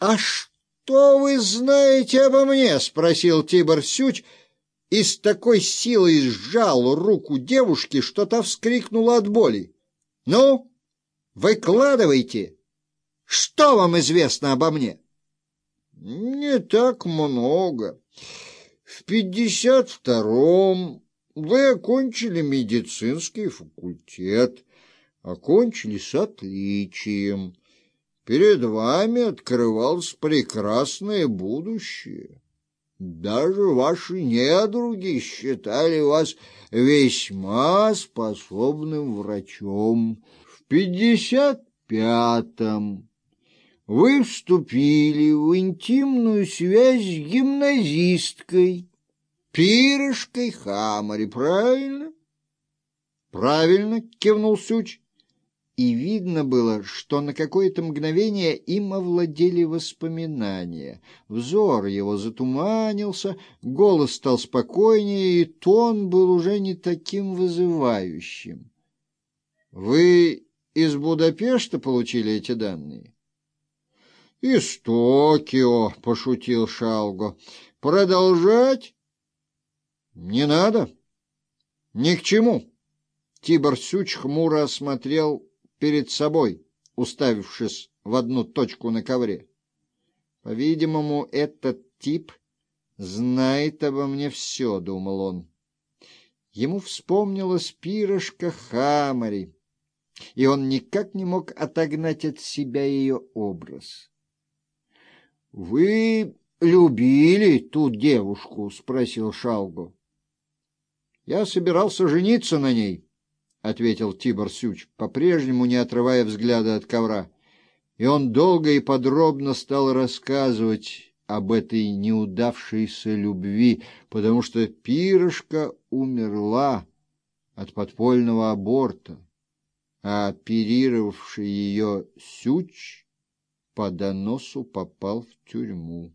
«А что вы знаете обо мне?» — спросил Тибор Сюч и с такой силой сжал руку девушки, что та вскрикнула от боли. «Ну, выкладывайте! Что вам известно обо мне?» «Не так много. В пятьдесят втором вы окончили медицинский факультет, окончили с отличием». Перед вами открывалось прекрасное будущее. Даже ваши недруги считали вас весьма способным врачом. В пятьдесят пятом вы вступили в интимную связь с гимназисткой, пирожкой Хамари, правильно? Правильно, кивнул Сюч и видно было, что на какое-то мгновение им овладели воспоминания. Взор его затуманился, голос стал спокойнее, и тон был уже не таким вызывающим. — Вы из Будапешта получили эти данные? — Из Токио, — пошутил Шалго. — Продолжать? — Не надо. — Ни к чему. Тибор Сюч хмуро осмотрел перед собой, уставившись в одну точку на ковре. По-видимому, этот тип знает обо мне все, — думал он. Ему вспомнилась пирожка Хамари, и он никак не мог отогнать от себя ее образ. — Вы любили ту девушку? — спросил Шалгу. — Я собирался жениться на ней. —— ответил Тибор Сюч, по-прежнему не отрывая взгляда от ковра. И он долго и подробно стал рассказывать об этой неудавшейся любви, потому что пирожка умерла от подпольного аборта, а оперировавший ее Сюч по доносу попал в тюрьму.